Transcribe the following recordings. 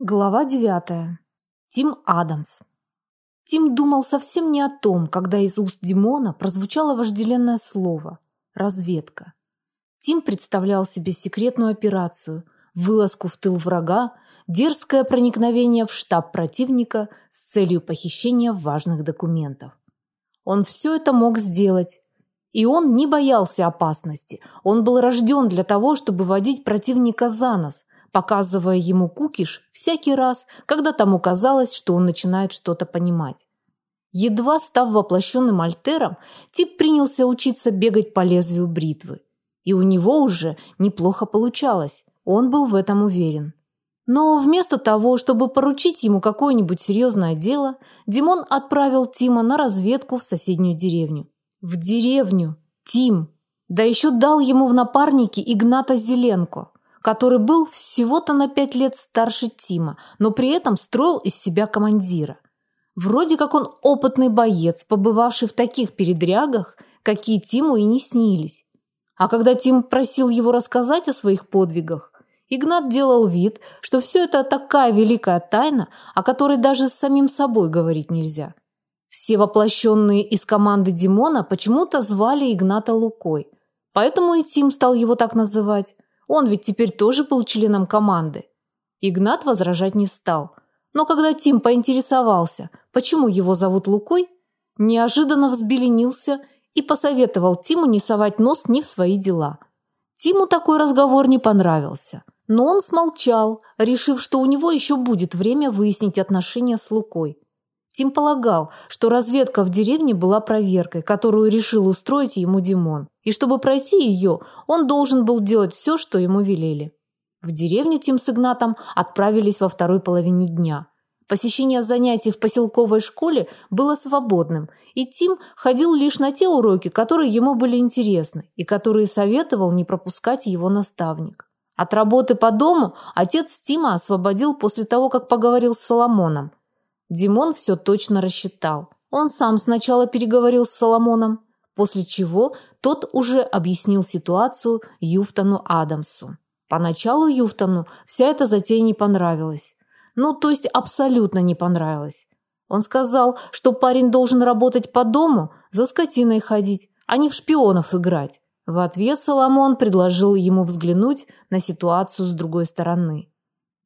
Глава 9. Тим Адамс. Тим думал совсем не о том, когда из уст Димона прозвучало вожделенное слово разведка. Тим представлял себе секретную операцию, вылазку в тыл врага, дерзкое проникновение в штаб противника с целью похищения важных документов. Он все это мог сделать, и он не боялся опасности. Он был рожден для того, чтобы водить противника за нос, показывая ему кукиш всякий раз, когда тому казалось, что он начинает что-то понимать. Едва став воплощенным альтером, тип принялся учиться бегать по лезвию бритвы. И у него уже неплохо получалось, он был в этом уверен. Но вместо того, чтобы поручить ему какое-нибудь серьезное дело, Димон отправил Тима на разведку в соседнюю деревню. В деревню! Тим! Да еще дал ему в напарники Игната Зеленко который был всего-то на пять лет старше Тима, но при этом строил из себя командира. Вроде как он опытный боец, побывавший в таких передрягах, какие Тиму и не снились. А когда Тим просил его рассказать о своих подвигах, Игнат делал вид, что все это такая великая тайна, о которой даже с самим собой говорить нельзя. Все воплощенные из команды Димона почему-то звали Игната Лукой, поэтому и Тим стал его так называть. Он ведь теперь тоже был членом команды. Игнат возражать не стал. Но когда Тим поинтересовался, почему его зовут Лукой, неожиданно взбеленился и посоветовал Тиму не совать нос ни в свои дела. Тиму такой разговор не понравился, но он смолчал, решив, что у него еще будет время выяснить отношения с Лукой. Тим полагал, что разведка в деревне была проверкой, которую решил устроить ему Димон. И чтобы пройти ее, он должен был делать все, что ему велели. В деревню Тим с Игнатом отправились во второй половине дня. Посещение занятий в поселковой школе было свободным, и Тим ходил лишь на те уроки, которые ему были интересны и которые советовал не пропускать его наставник. От работы по дому отец Тима освободил после того, как поговорил с Соломоном. Димон все точно рассчитал. Он сам сначала переговорил с Соломоном, после чего тот уже объяснил ситуацию Юфтону Адамсу. Поначалу Юфтону вся эта затея не понравилась. Ну, то есть абсолютно не понравилась. Он сказал, что парень должен работать по дому, за скотиной ходить, а не в шпионов играть. В ответ Соломон предложил ему взглянуть на ситуацию с другой стороны.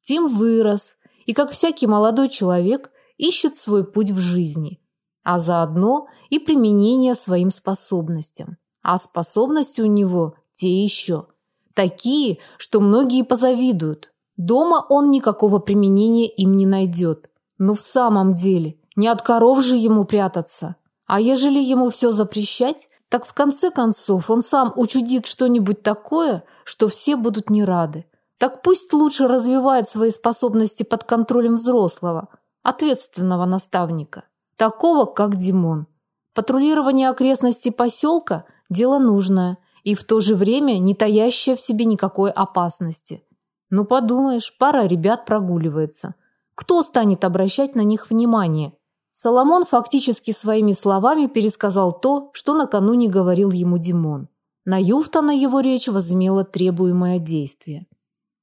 Тим вырос, и как всякий молодой человек ищет свой путь в жизни, а заодно и применение своим способностям. А способности у него те еще. Такие, что многие позавидуют. Дома он никакого применения им не найдет. Но в самом деле, не от коров же ему прятаться. А ежели ему все запрещать, так в конце концов он сам учудит что-нибудь такое, что все будут не рады. Так пусть лучше развивает свои способности под контролем взрослого – ответственного наставника, такого, как Димон. Патрулирование окрестностей поселка – дело нужное и в то же время не таящее в себе никакой опасности. Ну, подумаешь, пара ребят прогуливается. Кто станет обращать на них внимание? Соломон фактически своими словами пересказал то, что накануне говорил ему Димон. На Юфтона его речь возымела требуемое действие.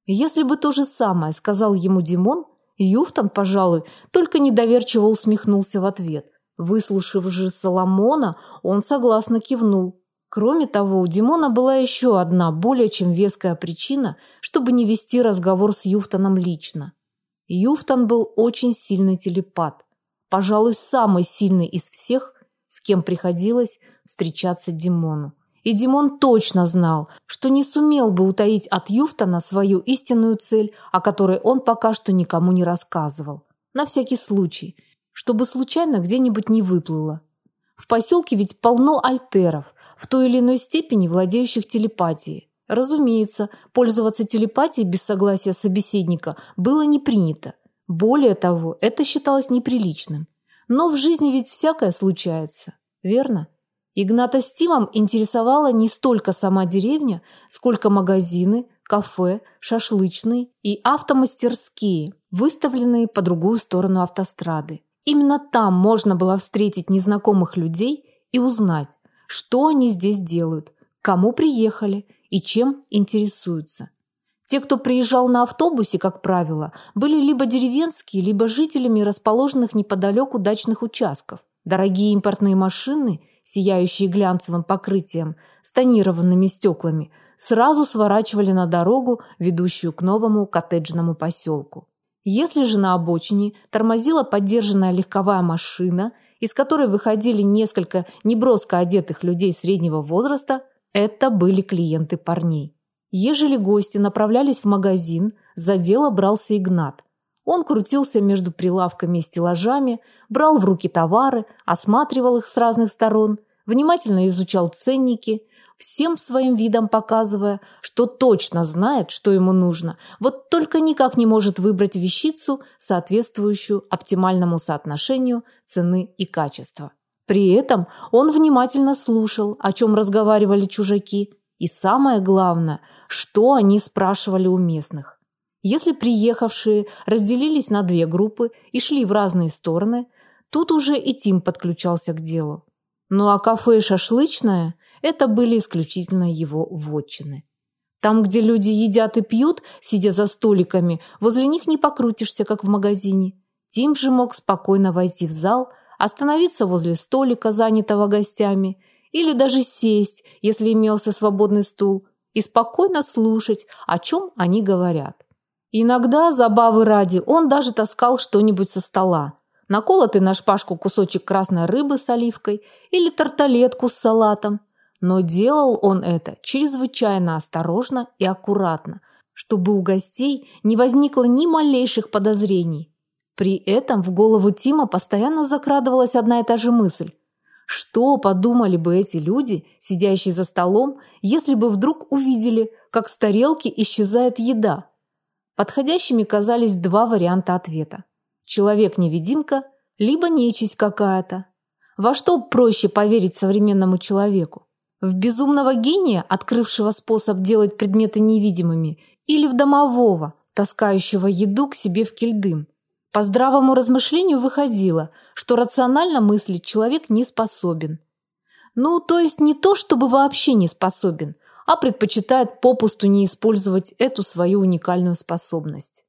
Если бы то же самое сказал ему Димон, Юфтон, пожалуй, только недоверчиво усмехнулся в ответ. Выслушав же Соломона, он согласно кивнул. Кроме того, у Димона была еще одна, более чем веская причина, чтобы не вести разговор с Юфтоном лично. Юфтон был очень сильный телепат. Пожалуй, самый сильный из всех, с кем приходилось встречаться Димону. И Димон точно знал, что не сумел бы утаить от Юфтона свою истинную цель, о которой он пока что никому не рассказывал. На всякий случай, чтобы случайно где-нибудь не выплыло. В поселке ведь полно альтеров, в той или иной степени владеющих телепатией. Разумеется, пользоваться телепатией без согласия собеседника было не принято. Более того, это считалось неприличным. Но в жизни ведь всякое случается, верно? Игната с Тимом интересовала не столько сама деревня, сколько магазины, кафе, шашлычные и автомастерские, выставленные по другую сторону автострады. Именно там можно было встретить незнакомых людей и узнать, что они здесь делают, кому приехали и чем интересуются. Те, кто приезжал на автобусе, как правило, были либо деревенские, либо жителями расположенных неподалеку дачных участков. Дорогие импортные машины, сияющие глянцевым покрытием, с тонированными стеклами, сразу сворачивали на дорогу, ведущую к новому коттеджному поселку. Если же на обочине тормозила поддержанная легковая машина, из которой выходили несколько неброско одетых людей среднего возраста, это были клиенты парней. Ежели гости направлялись в магазин, за дело брался Игнат. Он крутился между прилавками и стеллажами, брал в руки товары, осматривал их с разных сторон, внимательно изучал ценники, всем своим видом показывая, что точно знает, что ему нужно, вот только никак не может выбрать вещицу, соответствующую оптимальному соотношению цены и качества. При этом он внимательно слушал, о чем разговаривали чужаки, и самое главное, что они спрашивали у местных. Если приехавшие разделились на две группы и шли в разные стороны, тут уже и Тим подключался к делу. Ну а кафе и шашлычное – это были исключительно его вотчины. Там, где люди едят и пьют, сидя за столиками, возле них не покрутишься, как в магазине. Тим же мог спокойно войти в зал, остановиться возле столика, занятого гостями, или даже сесть, если имелся свободный стул, и спокойно слушать, о чем они говорят. Иногда, забавы ради, он даже таскал что-нибудь со стола, наколотый на шпажку кусочек красной рыбы с оливкой или тарталетку с салатом. Но делал он это чрезвычайно осторожно и аккуратно, чтобы у гостей не возникло ни малейших подозрений. При этом в голову Тима постоянно закрадывалась одна и та же мысль. Что подумали бы эти люди, сидящие за столом, если бы вдруг увидели, как с тарелки исчезает еда? Подходящими казались два варианта ответа человек-невидимка, либо нечисть какая-то. Во что проще поверить современному человеку? В безумного гения, открывшего способ делать предметы невидимыми, или в домового, таскающего еду к себе в кельдым? По здравому размышлению выходило, что рационально мыслить человек не способен. Ну, то есть не то, чтобы вообще не способен, а предпочитает попусту не использовать эту свою уникальную способность.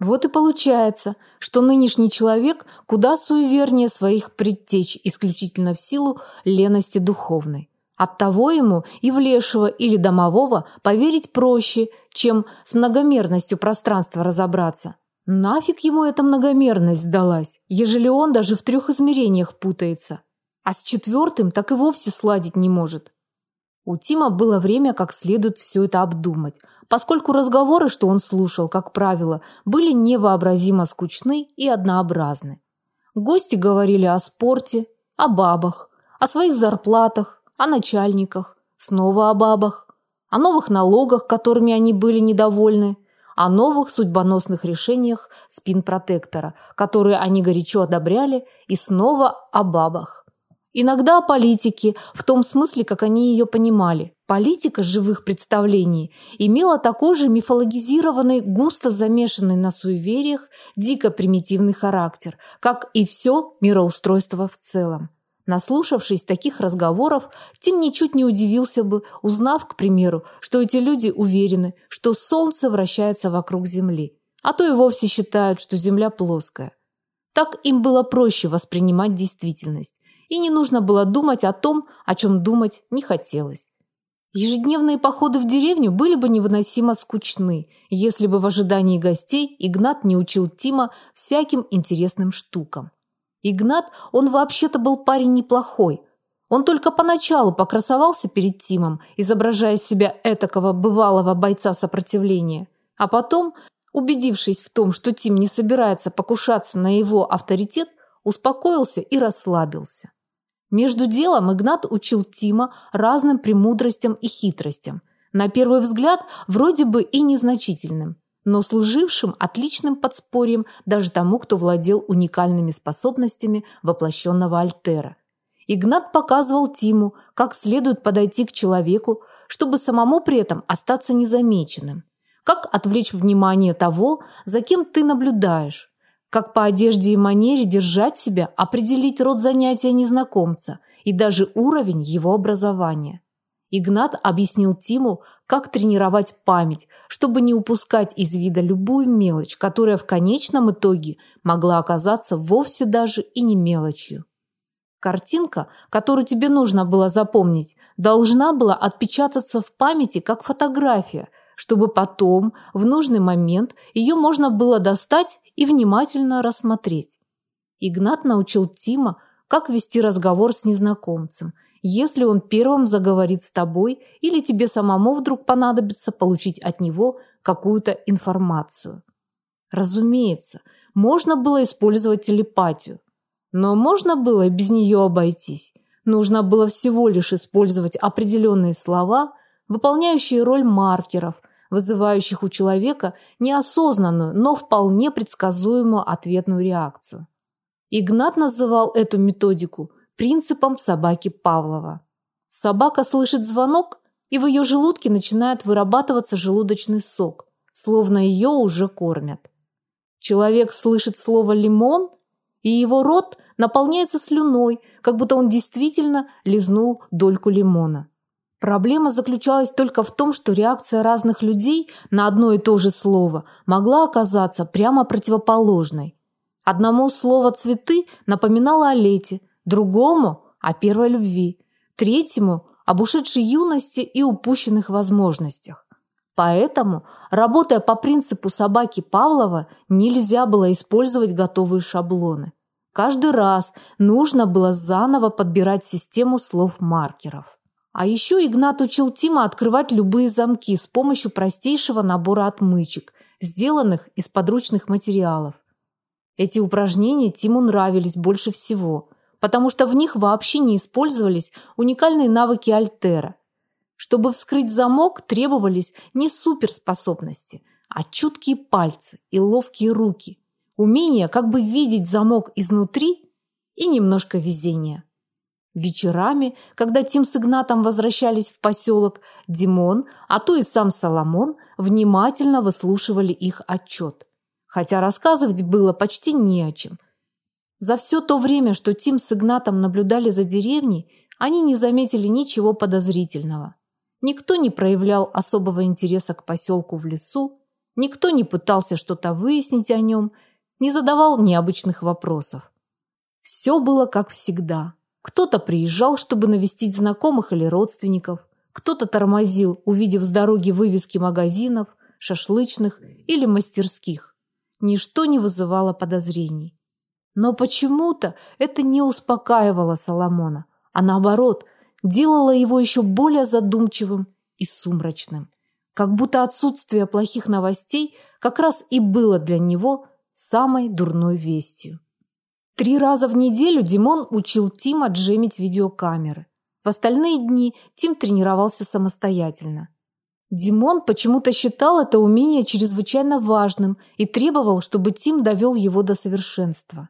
Вот и получается, что нынешний человек куда суевернее своих предтеч исключительно в силу лености духовной. Оттого ему и в лешего или домового поверить проще, чем с многомерностью пространства разобраться. Нафиг ему эта многомерность сдалась, ежели он даже в трех измерениях путается. А с четвертым так и вовсе сладить не может. У Тима было время как следует все это обдумать – поскольку разговоры, что он слушал, как правило, были невообразимо скучны и однообразны. Гости говорили о спорте, о бабах, о своих зарплатах, о начальниках, снова о бабах, о новых налогах, которыми они были недовольны, о новых судьбоносных решениях спин-протектора, которые они горячо одобряли, и снова о бабах. Иногда о политике, в том смысле, как они ее понимали. Политика живых представлений имела такой же мифологизированный, густо замешанный на суевериях, дико примитивный характер, как и все мироустройство в целом. Наслушавшись таких разговоров, Тим ничуть не удивился бы, узнав, к примеру, что эти люди уверены, что Солнце вращается вокруг Земли, а то и вовсе считают, что Земля плоская. Так им было проще воспринимать действительность и не нужно было думать о том, о чем думать не хотелось. Ежедневные походы в деревню были бы невыносимо скучны, если бы в ожидании гостей Игнат не учил Тима всяким интересным штукам. Игнат, он вообще-то был парень неплохой. Он только поначалу покрасовался перед Тимом, изображая себя этакого бывалого бойца сопротивления, а потом, убедившись в том, что Тим не собирается покушаться на его авторитет, успокоился и расслабился. Между делом Игнат учил Тима разным премудростям и хитростям, на первый взгляд вроде бы и незначительным, но служившим отличным подспорьем даже тому, кто владел уникальными способностями воплощенного Альтера. Игнат показывал Тиму, как следует подойти к человеку, чтобы самому при этом остаться незамеченным, как отвлечь внимание того, за кем ты наблюдаешь, как по одежде и манере держать себя, определить род занятия незнакомца и даже уровень его образования. Игнат объяснил Тиму, как тренировать память, чтобы не упускать из вида любую мелочь, которая в конечном итоге могла оказаться вовсе даже и не мелочью. Картинка, которую тебе нужно было запомнить, должна была отпечататься в памяти как фотография, чтобы потом, в нужный момент, ее можно было достать и внимательно рассмотреть. Игнат научил Тима, как вести разговор с незнакомцем – если он первым заговорит с тобой или тебе самому вдруг понадобится получить от него какую-то информацию. Разумеется, можно было использовать телепатию, но можно было и без нее обойтись. Нужно было всего лишь использовать определенные слова, выполняющие роль маркеров, вызывающих у человека неосознанную, но вполне предсказуемую ответную реакцию. Игнат называл эту методику принципом собаки Павлова. Собака слышит звонок, и в ее желудке начинает вырабатываться желудочный сок, словно ее уже кормят. Человек слышит слово «лимон», и его рот наполняется слюной, как будто он действительно лизнул дольку лимона. Проблема заключалась только в том, что реакция разных людей на одно и то же слово могла оказаться прямо противоположной. Одному слово «цветы» напоминало о лете, другому – о первой любви, третьему – об ушедшей юности и упущенных возможностях. Поэтому, работая по принципу собаки Павлова, нельзя было использовать готовые шаблоны. Каждый раз нужно было заново подбирать систему слов-маркеров. А еще Игнат учил Тима открывать любые замки с помощью простейшего набора отмычек, сделанных из подручных материалов. Эти упражнения Тиму нравились больше всего потому что в них вообще не использовались уникальные навыки Альтера. Чтобы вскрыть замок, требовались не суперспособности, а чуткие пальцы и ловкие руки, умение как бы видеть замок изнутри и немножко везения. Вечерами, когда Тим с Игнатом возвращались в поселок, Димон, а то и сам Соломон внимательно выслушивали их отчет. Хотя рассказывать было почти не о чем. За все то время, что Тим с Игнатом наблюдали за деревней, они не заметили ничего подозрительного. Никто не проявлял особого интереса к поселку в лесу, никто не пытался что-то выяснить о нем, не задавал необычных вопросов. Все было как всегда. Кто-то приезжал, чтобы навестить знакомых или родственников, кто-то тормозил, увидев с дороги вывески магазинов, шашлычных или мастерских. Ничто не вызывало подозрений. Но почему-то это не успокаивало Соломона, а наоборот, делало его еще более задумчивым и сумрачным. Как будто отсутствие плохих новостей как раз и было для него самой дурной вестью. Три раза в неделю Димон учил Тима джемить видеокамеры. В остальные дни Тим тренировался самостоятельно. Димон почему-то считал это умение чрезвычайно важным и требовал, чтобы Тим довел его до совершенства.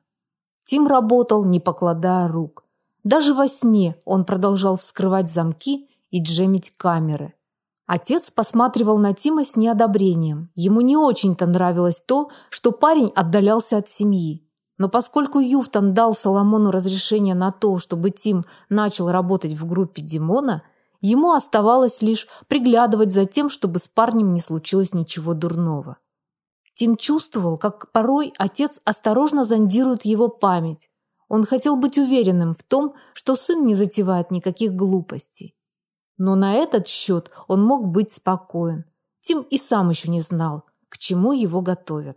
Тим работал, не покладая рук. Даже во сне он продолжал вскрывать замки и джемить камеры. Отец посматривал на Тима с неодобрением. Ему не очень-то нравилось то, что парень отдалялся от семьи. Но поскольку Юфтон дал Соломону разрешение на то, чтобы Тим начал работать в группе Димона, ему оставалось лишь приглядывать за тем, чтобы с парнем не случилось ничего дурного. Тим чувствовал, как порой отец осторожно зондирует его память. Он хотел быть уверенным в том, что сын не затевает никаких глупостей. Но на этот счет он мог быть спокоен. Тим и сам еще не знал, к чему его готовят.